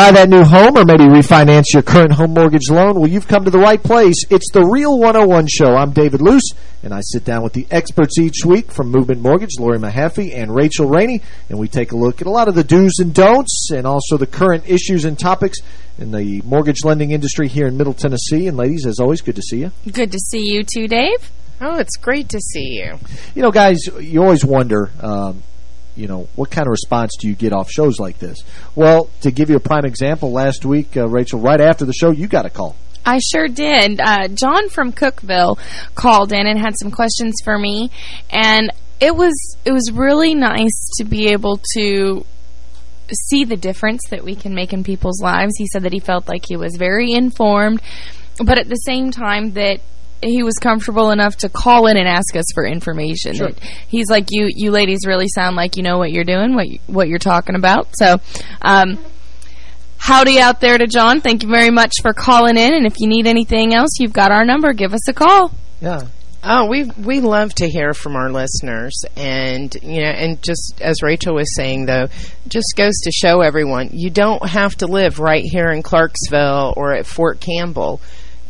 Buy that new home or maybe refinance your current home mortgage loan? Well, you've come to the right place. It's the Real 101 Show. I'm David Luce, and I sit down with the experts each week from Movement Mortgage, Lori Mahaffey and Rachel Rainey, and we take a look at a lot of the do's and don'ts and also the current issues and topics in the mortgage lending industry here in Middle Tennessee. And ladies, as always, good to see you. Good to see you too, Dave. Oh, it's great to see you. You know, guys, you always wonder... Um, you know, what kind of response do you get off shows like this? Well, to give you a prime example, last week, uh, Rachel, right after the show, you got a call. I sure did. Uh, John from Cookeville called in and had some questions for me, and it was it was really nice to be able to see the difference that we can make in people's lives. He said that he felt like he was very informed, but at the same time that he was comfortable enough to call in and ask us for information. Sure. He's like, you you ladies really sound like you know what you're doing, what you, what you're talking about. So, um, howdy out there to John. Thank you very much for calling in. And if you need anything else, you've got our number. Give us a call. Yeah. Oh, we we love to hear from our listeners, and you know, and just as Rachel was saying, though, just goes to show everyone you don't have to live right here in Clarksville or at Fort Campbell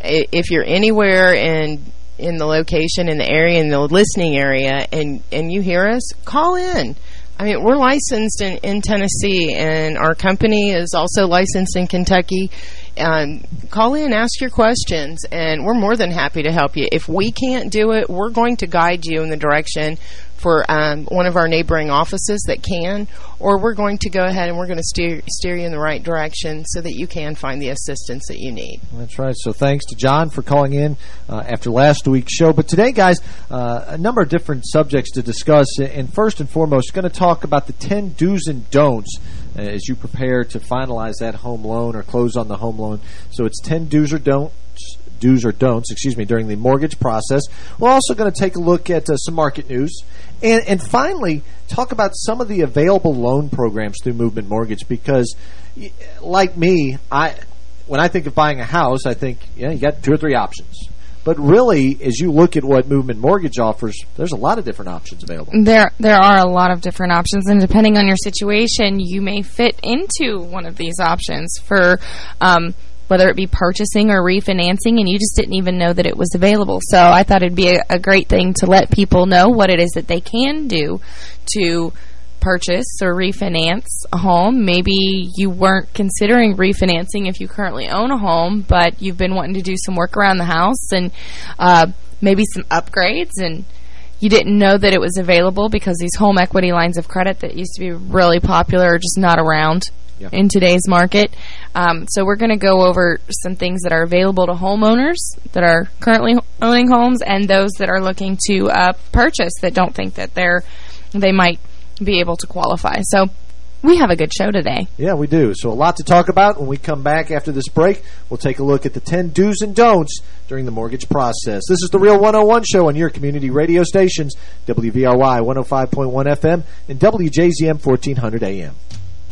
if you're anywhere in in the location, in the area, in the listening area, and, and you hear us, call in. I mean, we're licensed in, in Tennessee, and our company is also licensed in Kentucky. Um, call in, ask your questions, and we're more than happy to help you. If we can't do it, we're going to guide you in the direction for um, one of our neighboring offices that can, or we're going to go ahead and we're going to steer, steer you in the right direction so that you can find the assistance that you need. That's right. So thanks to John for calling in uh, after last week's show. But today, guys, uh, a number of different subjects to discuss. And first and foremost, going to talk about the 10 do's and don'ts as you prepare to finalize that home loan or close on the home loan. So it's 10 do's or don'ts do's or don'ts, excuse me, during the mortgage process. We're also going to take a look at uh, some market news and, and finally, talk about some of the available loan programs through Movement Mortgage because, like me, I when I think of buying a house, I think, yeah, you got two or three options. But really, as you look at what Movement Mortgage offers, there's a lot of different options available. There there are a lot of different options, and depending on your situation, you may fit into one of these options for um, – whether it be purchasing or refinancing, and you just didn't even know that it was available. So I thought it'd be a, a great thing to let people know what it is that they can do to purchase or refinance a home. Maybe you weren't considering refinancing if you currently own a home, but you've been wanting to do some work around the house and uh, maybe some upgrades and you didn't know that it was available because these home equity lines of credit that used to be really popular are just not around yeah. in today's market. Um, so we're going to go over some things that are available to homeowners that are currently owning homes and those that are looking to uh, purchase that don't think that they're they might be able to qualify. So we have a good show today. Yeah, we do. So a lot to talk about. When we come back after this break, we'll take a look at the 10 do's and don'ts during the mortgage process. This is the Real 101 Show on your community radio stations, WVRY 105.1 FM and WJZM 1400 AM.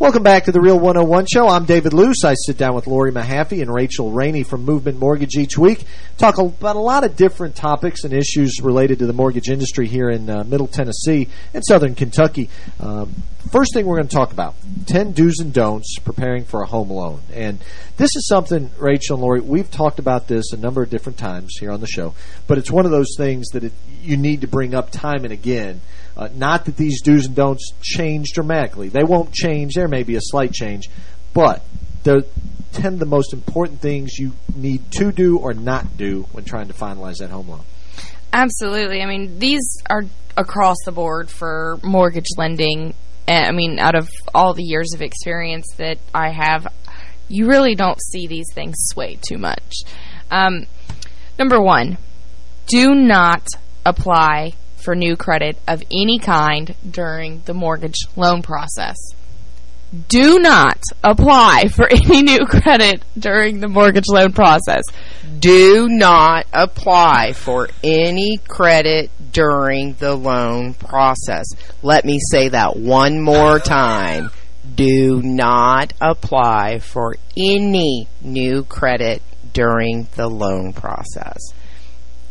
Welcome back to the Real 101 Show. I'm David Luce. I sit down with Lori Mahaffey and Rachel Rainey from Movement Mortgage each week. Talk about a lot of different topics and issues related to the mortgage industry here in uh, Middle Tennessee and Southern Kentucky. Um, first thing we're going to talk about, 10 do's and don'ts preparing for a home loan. And this is something, Rachel and Lori, we've talked about this a number of different times here on the show, but it's one of those things that it, you need to bring up time and again uh, not that these do's and don'ts change dramatically. They won't change. There may be a slight change, but they're 10 of the most important things you need to do or not do when trying to finalize that home loan. Absolutely. I mean, these are across the board for mortgage lending. I mean, out of all the years of experience that I have, you really don't see these things sway too much. Um, number one, do not apply for new credit of any kind during the mortgage loan process. Do not apply for any new credit during the mortgage loan process. Do not apply for any credit during the loan process. Let me say that one more time. Do not apply for any new credit during the loan process.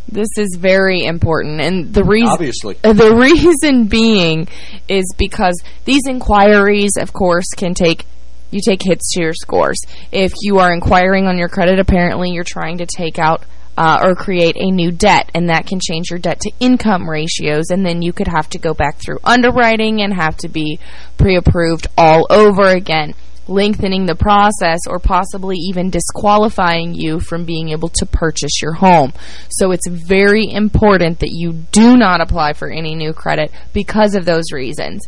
This is very important, and the reason obviously. the reason being is because these inquiries, of course, can take you take hits to your scores. If you are inquiring on your credit, apparently you're trying to take out uh, or create a new debt, and that can change your debt to income ratios, and then you could have to go back through underwriting and have to be pre-approved all over again lengthening the process or possibly even disqualifying you from being able to purchase your home. So it's very important that you do not apply for any new credit because of those reasons.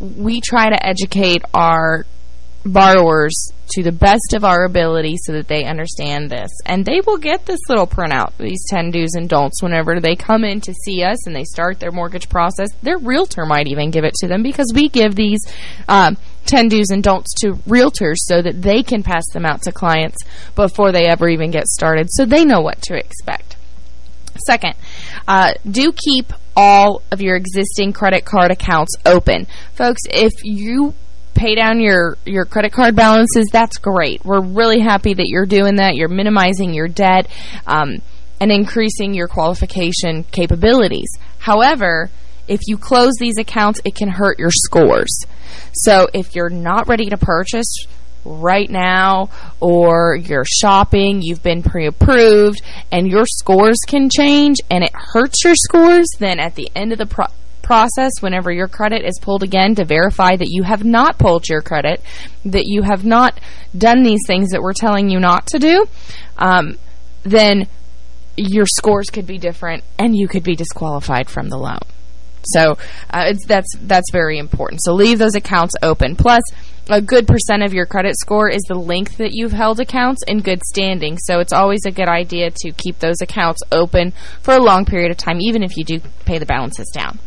We try to educate our borrowers to the best of our ability so that they understand this. And they will get this little printout, these 10 do's and don'ts, whenever they come in to see us and they start their mortgage process. Their realtor might even give it to them because we give these um, 10 do's and don'ts to realtors so that they can pass them out to clients before they ever even get started so they know what to expect. Second, uh, do keep all of your existing credit card accounts open. Folks, if you pay down your, your credit card balances, that's great. We're really happy that you're doing that. You're minimizing your debt um, and increasing your qualification capabilities. However, if you close these accounts, it can hurt your scores. So if you're not ready to purchase right now or you're shopping, you've been pre-approved, and your scores can change and it hurts your scores, then at the end of the pro process, whenever your credit is pulled again to verify that you have not pulled your credit, that you have not done these things that we're telling you not to do, um, then your scores could be different and you could be disqualified from the loan. So uh, that's that's very important. So leave those accounts open. Plus, a good percent of your credit score is the length that you've held accounts in good standing. So it's always a good idea to keep those accounts open for a long period of time, even if you do pay the balances down.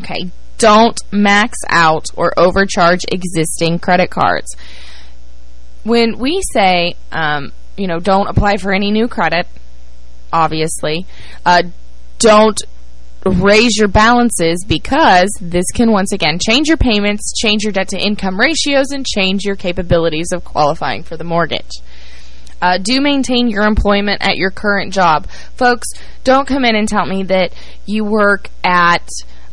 Okay, don't max out or overcharge existing credit cards. When we say, um, you know, don't apply for any new credit, obviously, uh, don't raise your balances because this can once again change your payments, change your debt to income ratios, and change your capabilities of qualifying for the mortgage. Uh, do maintain your employment at your current job. Folks, don't come in and tell me that you work at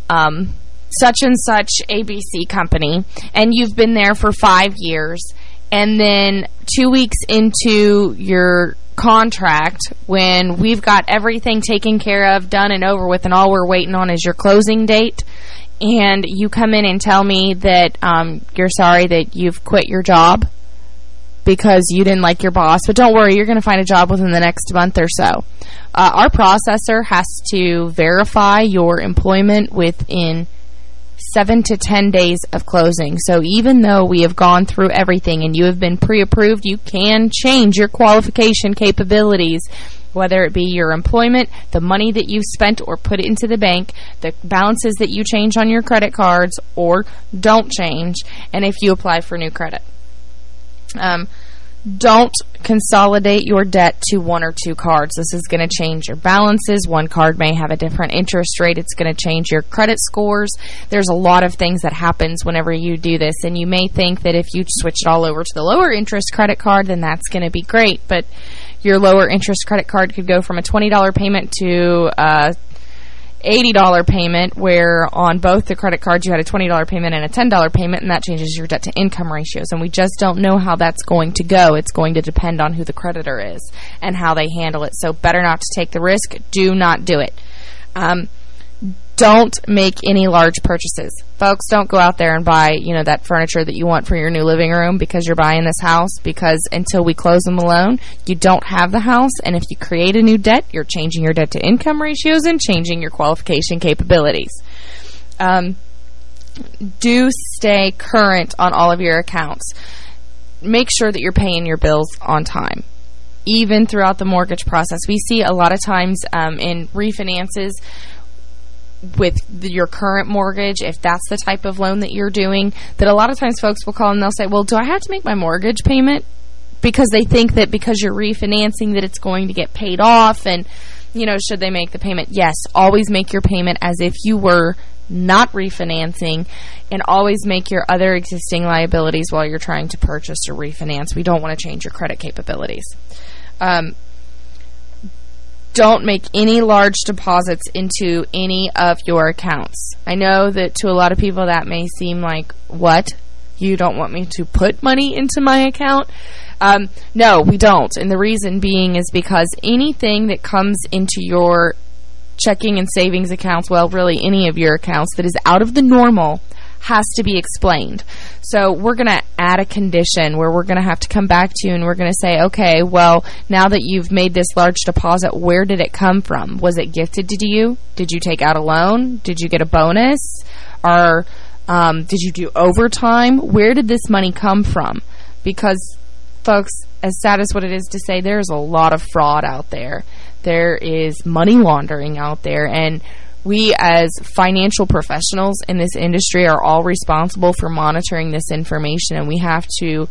um, such and such ABC company and you've been there for five years and then two weeks into your contract when we've got everything taken care of, done and over with, and all we're waiting on is your closing date, and you come in and tell me that um, you're sorry that you've quit your job because you didn't like your boss, but don't worry, you're going to find a job within the next month or so. Uh, our processor has to verify your employment within seven to ten days of closing. So even though we have gone through everything and you have been pre-approved, you can change your qualification capabilities whether it be your employment, the money that you spent or put into the bank, the balances that you change on your credit cards or don't change, and if you apply for new credit. Um, don't consolidate your debt to one or two cards. This is going to change your balances. One card may have a different interest rate. It's going to change your credit scores. There's a lot of things that happens whenever you do this, and you may think that if you switch it all over to the lower interest credit card, then that's going to be great, but your lower interest credit card could go from a $20 payment to uh, $80 payment where on both the credit cards you had a $20 payment and a $10 payment and that changes your debt to income ratios and we just don't know how that's going to go. It's going to depend on who the creditor is and how they handle it. So better not to take the risk. Do not do it. Um, don't make any large purchases. Folks, don't go out there and buy, you know, that furniture that you want for your new living room because you're buying this house because until we close them alone, you don't have the house. And if you create a new debt, you're changing your debt to income ratios and changing your qualification capabilities. Um, do stay current on all of your accounts. Make sure that you're paying your bills on time even throughout the mortgage process. We see a lot of times um, in refinances with your current mortgage, if that's the type of loan that you're doing, that a lot of times folks will call and they'll say, well, do I have to make my mortgage payment? Because they think that because you're refinancing that it's going to get paid off and, you know, should they make the payment? Yes, always make your payment as if you were not refinancing and always make your other existing liabilities while you're trying to purchase or refinance. We don't want to change your credit capabilities. Um, don't make any large deposits into any of your accounts. I know that to a lot of people that may seem like, what? You don't want me to put money into my account? Um, no, we don't. And the reason being is because anything that comes into your checking and savings accounts, well, really any of your accounts that is out of the normal has to be explained. So we're going to add a condition where we're going to have to come back to you and we're going to say, okay, well, now that you've made this large deposit, where did it come from? Was it gifted to you? Did you take out a loan? Did you get a bonus? Or um, did you do overtime? Where did this money come from? Because, folks, as sad as what it is to say, there's a lot of fraud out there. There is money laundering out there, and we as financial professionals in this industry are all responsible for monitoring this information and we have to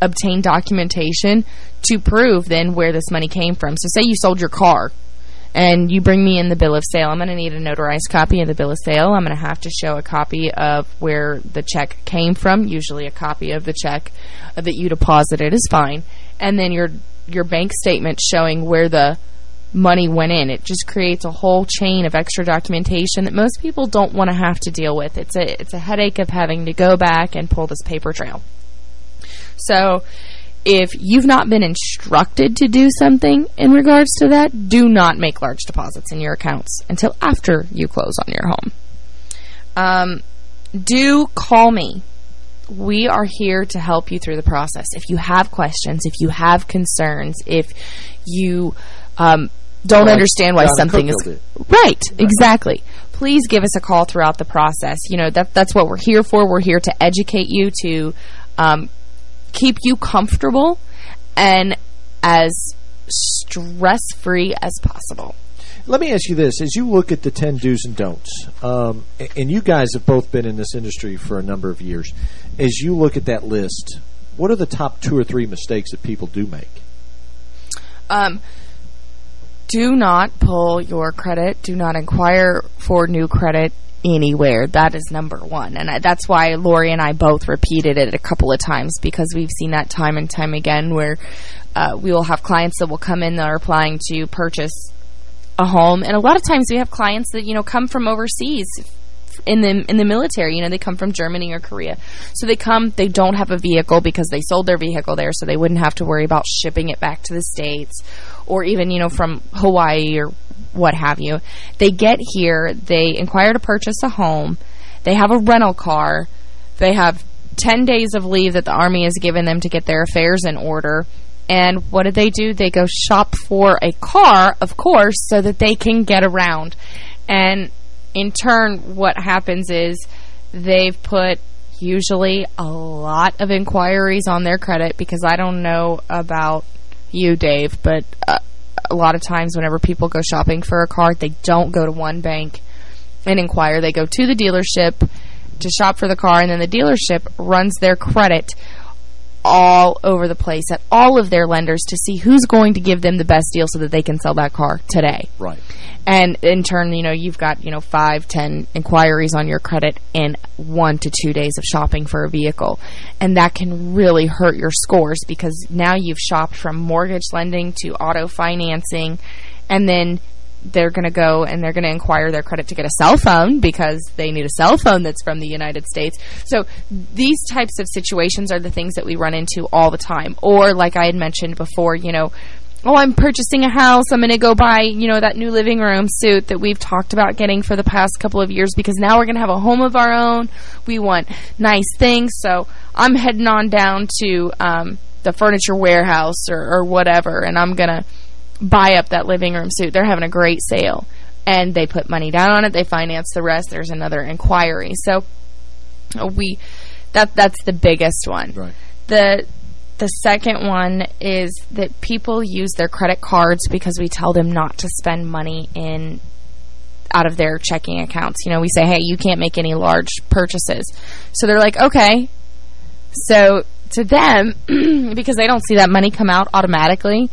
obtain documentation to prove then where this money came from. So say you sold your car and you bring me in the bill of sale. I'm going to need a notarized copy of the bill of sale. I'm going to have to show a copy of where the check came from, usually a copy of the check that you deposited is fine. And then your your bank statement showing where the money went in. It just creates a whole chain of extra documentation that most people don't want to have to deal with. It's a, it's a headache of having to go back and pull this paper trail. So if you've not been instructed to do something in regards to that, do not make large deposits in your accounts until after you close on your home. Um, do call me. We are here to help you through the process. If you have questions, if you have concerns, if you um, don't well, understand why something is... Right, right, exactly. Please give us a call throughout the process. You know, that that's what we're here for. We're here to educate you, to um, keep you comfortable and as stress-free as possible. Let me ask you this. As you look at the 10 do's and don'ts, um, and you guys have both been in this industry for a number of years, as you look at that list, what are the top two or three mistakes that people do make? Um, do not pull your credit. Do not inquire for new credit anywhere. That is number one. And I, that's why Lori and I both repeated it a couple of times because we've seen that time and time again where uh, we will have clients that will come in that are applying to purchase a home. And a lot of times we have clients that, you know, come from overseas in the in the military. You know, they come from Germany or Korea. So they come, they don't have a vehicle because they sold their vehicle there so they wouldn't have to worry about shipping it back to the States or even, you know, from Hawaii or what have you. They get here, they inquire to purchase a home, they have a rental car, they have 10 days of leave that the Army has given them to get their affairs in order, and what do they do? They go shop for a car, of course, so that they can get around. And in turn, what happens is they've put usually a lot of inquiries on their credit because I don't know about you, Dave, but uh, a lot of times whenever people go shopping for a car, they don't go to one bank and inquire. They go to the dealership to shop for the car, and then the dealership runs their credit all over the place at all of their lenders to see who's going to give them the best deal so that they can sell that car today. Right. And in turn, you know, you've got, you know, five, ten inquiries on your credit in one to two days of shopping for a vehicle. And that can really hurt your scores because now you've shopped from mortgage lending to auto financing and then they're going to go and they're going to inquire their credit to get a cell phone because they need a cell phone that's from the United States. So these types of situations are the things that we run into all the time. Or like I had mentioned before, you know, oh, I'm purchasing a house. I'm going to go buy, you know, that new living room suit that we've talked about getting for the past couple of years because now we're going to have a home of our own. We want nice things. So I'm heading on down to um, the furniture warehouse or, or whatever, and I'm going to buy up that living room suit. They're having a great sale. And they put money down on it. They finance the rest. There's another inquiry. So we that that's the biggest one. Right. The the second one is that people use their credit cards because we tell them not to spend money in out of their checking accounts. You know, we say, hey, you can't make any large purchases. So they're like, okay. So to them, because they don't see that money come out automatically,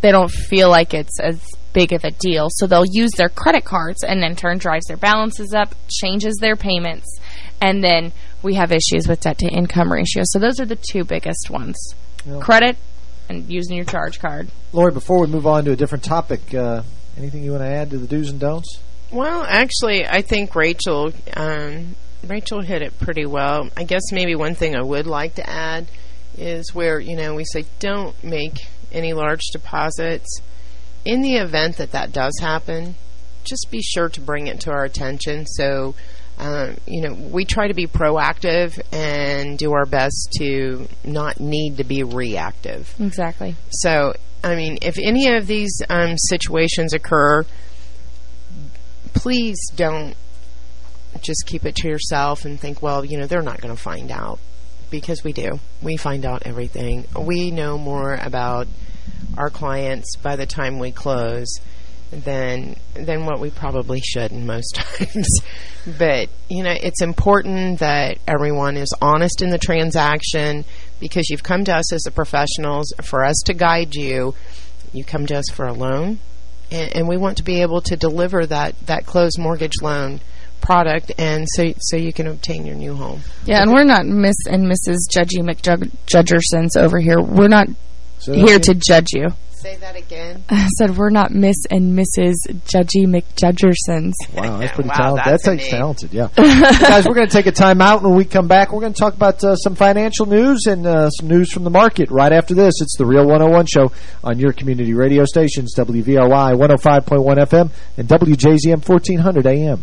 they don't feel like it's as big of a deal. So they'll use their credit cards and in turn drives their balances up, changes their payments, and then we have issues with debt-to-income ratio. So those are the two biggest ones. Yep. Credit and using your charge card. Lori, before we move on to a different topic, uh, anything you want to add to the do's and don'ts? Well, actually, I think Rachel um, Rachel hit it pretty well. I guess maybe one thing I would like to add is where, you know, we say don't make any large deposits. In the event that that does happen, just be sure to bring it to our attention. So, um, you know, we try to be proactive and do our best to not need to be reactive. Exactly. So, I mean, if any of these um, situations occur, please don't just keep it to yourself and think, well, you know, they're not going to find out. Because we do. We find out everything. We know more about our clients by the time we close than than what we probably should in most times. but, you know, it's important that everyone is honest in the transaction because you've come to us as the professionals for us to guide you. You come to us for a loan, and, and we want to be able to deliver that, that closed mortgage loan product and so so you can obtain your new home. Yeah, and we're not Miss and Mrs. Judgy McJudgersons over here. We're not So here to judge you. Say that again. I said we're not Miss and Mrs. Judgy McJudgersons. Wow, that's pretty Wow, talented. that's That's, a talented, yeah. Guys, we're going to take a time out. When we come back, we're going to talk about uh, some financial news and uh, some news from the market. Right after this, it's the Real 101 Show on your community radio stations, WVRY 105.1 FM and WJZM 1400 AM.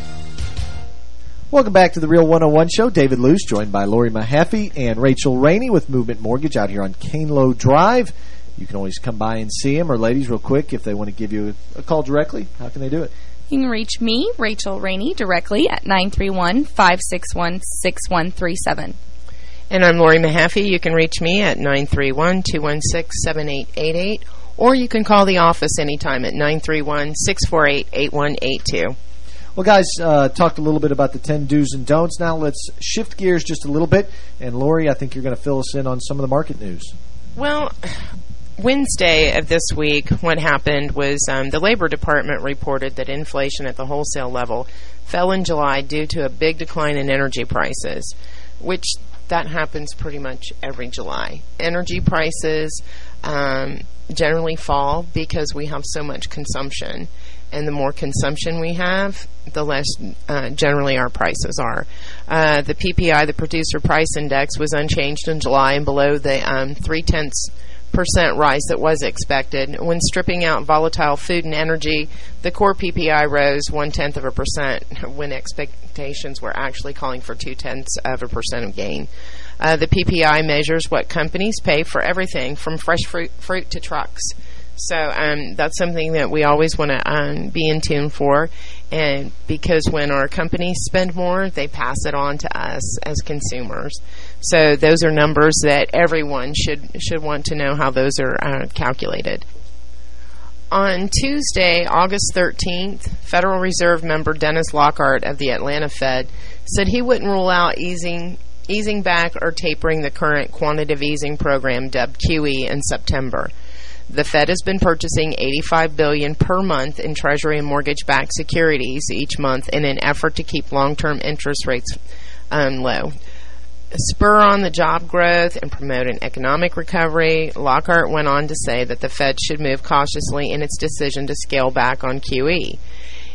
Welcome back to the Real 101 Show. David Luce, joined by Lori Mahaffey and Rachel Rainey with Movement Mortgage out here on Canelo Drive. You can always come by and see them, or ladies, real quick, if they want to give you a call directly, how can they do it? You can reach me, Rachel Rainey, directly at 931-561-6137. And I'm Lori Mahaffey. You can reach me at 931-216-7888 or you can call the office anytime at 931-648-8182. Well, guys, uh, talked a little bit about the 10 do's and don'ts. Now let's shift gears just a little bit. And, Lori, I think you're going to fill us in on some of the market news. Well, Wednesday of this week, what happened was um, the Labor Department reported that inflation at the wholesale level fell in July due to a big decline in energy prices, which that happens pretty much every July. Energy prices um, generally fall because we have so much consumption. And the more consumption we have, the less uh, generally our prices are. Uh, the PPI, the Producer Price Index, was unchanged in July and below the um, three-tenths percent rise that was expected. When stripping out volatile food and energy, the core PPI rose one-tenth of a percent when expectations were actually calling for two-tenths of a percent of gain. Uh, the PPI measures what companies pay for everything from fresh fruit, fruit to trucks. So um, that's something that we always want to um, be in tune for. And because when our companies spend more, they pass it on to us as consumers. So those are numbers that everyone should should want to know how those are uh, calculated. On Tuesday, August 13th, Federal Reserve member Dennis Lockhart of the Atlanta Fed said he wouldn't rule out easing easing back or tapering the current quantitative easing program dubbed QE in September. The Fed has been purchasing 85 billion per month in Treasury and mortgage-backed securities each month in an effort to keep long-term interest rates um, low. Spur on the job growth and promote an economic recovery, Lockhart went on to say that the Fed should move cautiously in its decision to scale back on QE.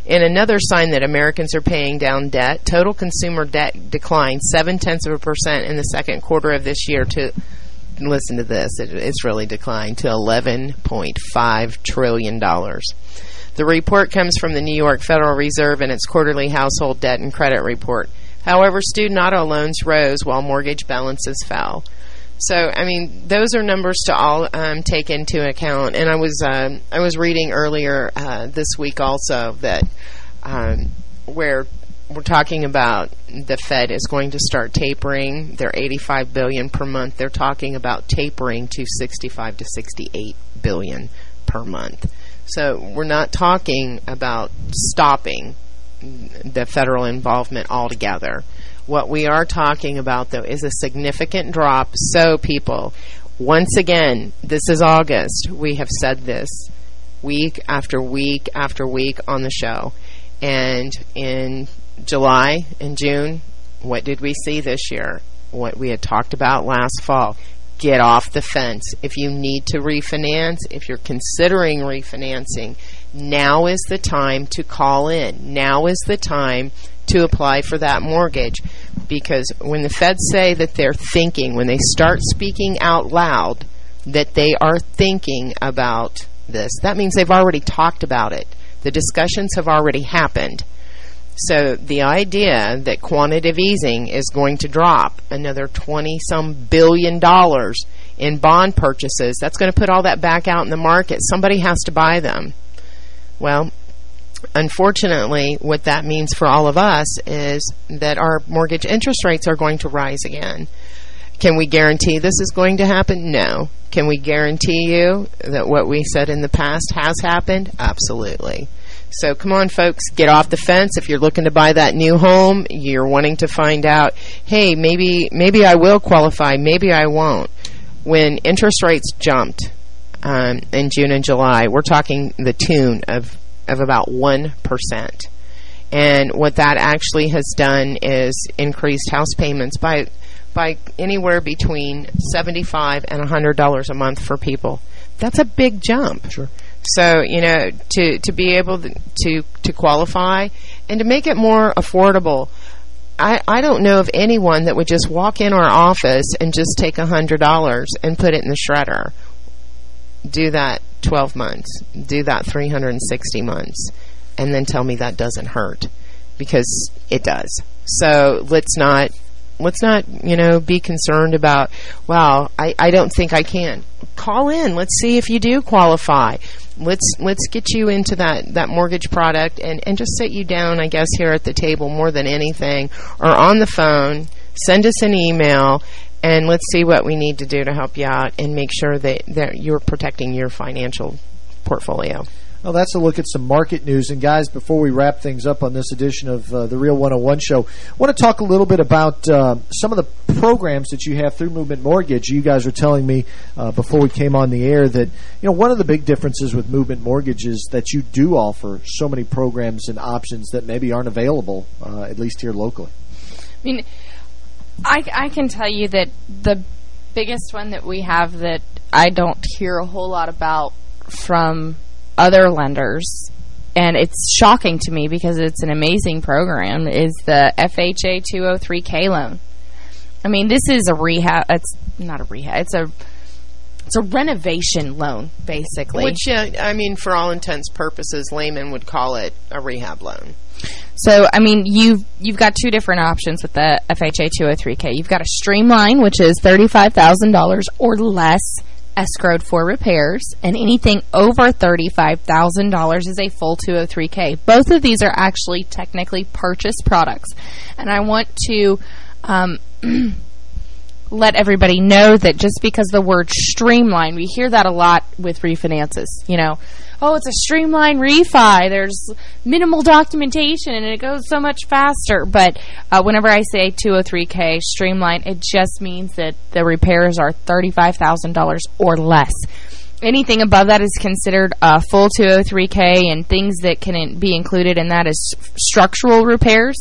In another sign that Americans are paying down debt, total consumer debt declined seven-tenths of a percent in the second quarter of this year to listen to this, it, it's really declined to $11.5 trillion. The report comes from the New York Federal Reserve in its quarterly household debt and credit report. However, student auto loans rose while mortgage balances fell. So, I mean, those are numbers to all um, take into account. And I was um, I was reading earlier uh, this week also that um, where we're talking about the Fed is going to start tapering They're 85 billion per month. They're talking about tapering to 65 to 68 billion per month. So we're not talking about stopping the federal involvement altogether. What we are talking about, though, is a significant drop. So, people, once again, this is August. We have said this week after week after week on the show. And in July and June, what did we see this year? What we had talked about last fall. Get off the fence. If you need to refinance, if you're considering refinancing, now is the time to call in. Now is the time to apply for that mortgage. Because when the feds say that they're thinking, when they start speaking out loud, that they are thinking about this, that means they've already talked about it. The discussions have already happened. So the idea that quantitative easing is going to drop another 20-some billion dollars in bond purchases, that's going to put all that back out in the market. Somebody has to buy them. Well, unfortunately, what that means for all of us is that our mortgage interest rates are going to rise again. Can we guarantee this is going to happen? No. Can we guarantee you that what we said in the past has happened? Absolutely. So come on, folks, get off the fence. If you're looking to buy that new home, you're wanting to find out, hey, maybe maybe I will qualify, maybe I won't. When interest rates jumped um, in June and July, we're talking the tune of, of about 1%. And what that actually has done is increased house payments by by anywhere between 75 and $100 a month for people. That's a big jump. Sure. So, you know, to, to be able to, to qualify and to make it more affordable, I, I don't know of anyone that would just walk in our office and just take a $100 and put it in the shredder. Do that 12 months. Do that 360 months. And then tell me that doesn't hurt. Because it does. So let's not let's not, you know, be concerned about, wow, I, I don't think I can. Call in. Let's see if you do qualify let's let's get you into that that mortgage product and and just sit you down I guess here at the table more than anything or on the phone send us an email and let's see what we need to do to help you out and make sure that that you're protecting your financial portfolio. Well, that's a look at some market news. And, guys, before we wrap things up on this edition of uh, the Real 101 Show, I want to talk a little bit about uh, some of the programs that you have through Movement Mortgage. You guys were telling me uh, before we came on the air that, you know, one of the big differences with Movement Mortgage is that you do offer so many programs and options that maybe aren't available, uh, at least here locally. I mean, I, I can tell you that the biggest one that we have that I don't hear a whole lot about from other lenders, and it's shocking to me because it's an amazing program, is the FHA 203K loan. I mean, this is a rehab. It's not a rehab. It's a it's a renovation loan, basically. Which, uh, I mean, for all intents purposes, layman would call it a rehab loan. So, I mean, you've you've got two different options with the FHA 203K. You've got a streamline, which is $35,000 or less escrowed for repairs, and anything over $35,000 is a full 203K. Both of these are actually technically purchased products. And I want to um, let everybody know that just because the word streamline, we hear that a lot with refinances, you know, oh, it's a streamline refi. There's minimal documentation and it goes so much faster. But uh, whenever I say 203K streamline, it just means that the repairs are $35,000 or less. Anything above that is considered a full 203K and things that can be included in that is structural repairs.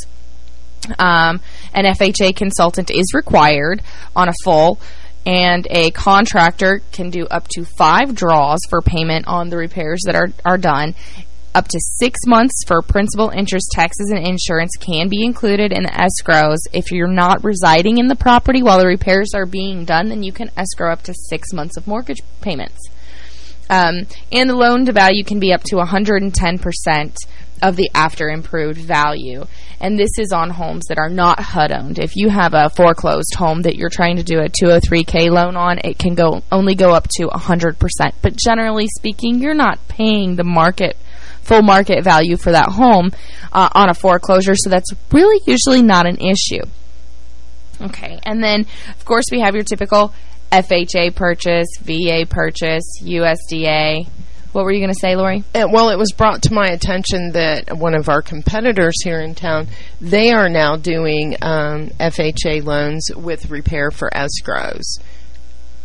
Um, an FHA consultant is required on a full and a contractor can do up to five draws for payment on the repairs that are, are done. Up to six months for principal, interest, taxes, and insurance can be included in the escrows. If you're not residing in the property while the repairs are being done, then you can escrow up to six months of mortgage payments. Um, and the loan to value can be up to 110% of the after improved value. And this is on homes that are not HUD owned. If you have a foreclosed home that you're trying to do a 203K loan on, it can go only go up to 100%. But generally speaking, you're not paying the market full market value for that home uh, on a foreclosure, so that's really usually not an issue. Okay, and then, of course, we have your typical FHA purchase, VA purchase, USDA, what were you going to say, Lori? Uh, well, it was brought to my attention that one of our competitors here in town, they are now doing um, FHA loans with repair for escrows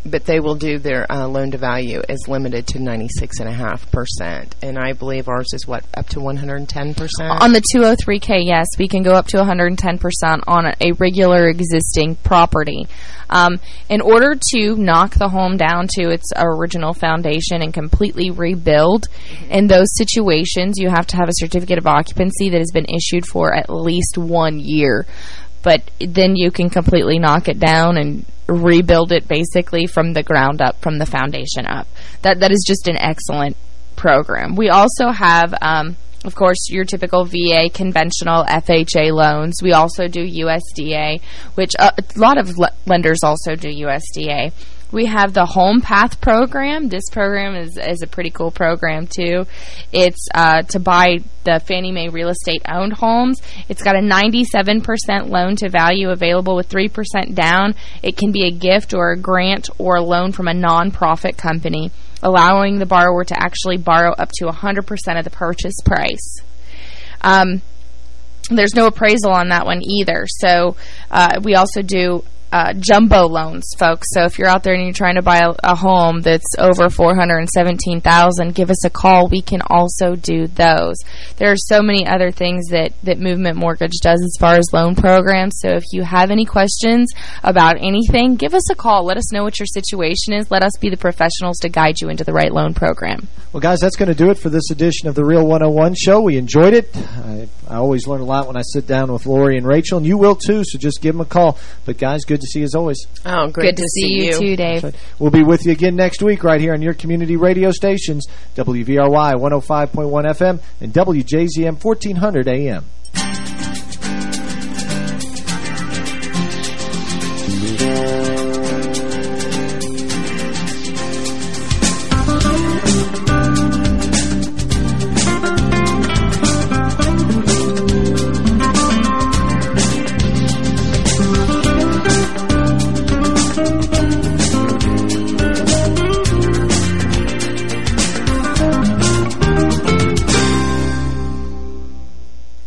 but they will do their uh, loan to value is limited to 96.5%. And I believe ours is what, up to 110%? On the 203K, yes, we can go up to 110% on a regular existing property. Um, in order to knock the home down to its original foundation and completely rebuild, in those situations, you have to have a certificate of occupancy that has been issued for at least one year but then you can completely knock it down and rebuild it basically from the ground up, from the foundation up. That That is just an excellent program. We also have... Um, of course, your typical VA conventional FHA loans. We also do USDA, which uh, a lot of lenders also do USDA. We have the Home Path program. This program is, is a pretty cool program, too. It's uh, to buy the Fannie Mae real estate owned homes. It's got a 97% loan to value available with 3% down. It can be a gift or a grant or a loan from a nonprofit company, allowing the borrower to actually borrow up to 100% of the purchase price. Um, there's no appraisal on that one either. So uh, we also do uh, jumbo loans, folks. So if you're out there and you're trying to buy a, a home that's over 417000 give us a call. We can also do those. There are so many other things that, that Movement Mortgage does as far as loan programs. So if you have any questions about anything, give us a call. Let us know what your situation is. Let us be the professionals to guide you into the right loan program. Well, guys, that's going to do it for this edition of the Real 101 show. We enjoyed it. I, I always learn a lot when I sit down with Lori and Rachel, and you will too, so just give them a call. But, guys, good to see you as always. Oh, good to, to see, see you, too, Dave. Right. We'll be with you again next week right here on your community radio stations, WVRY 105.1 FM and WJZM 1400 AM.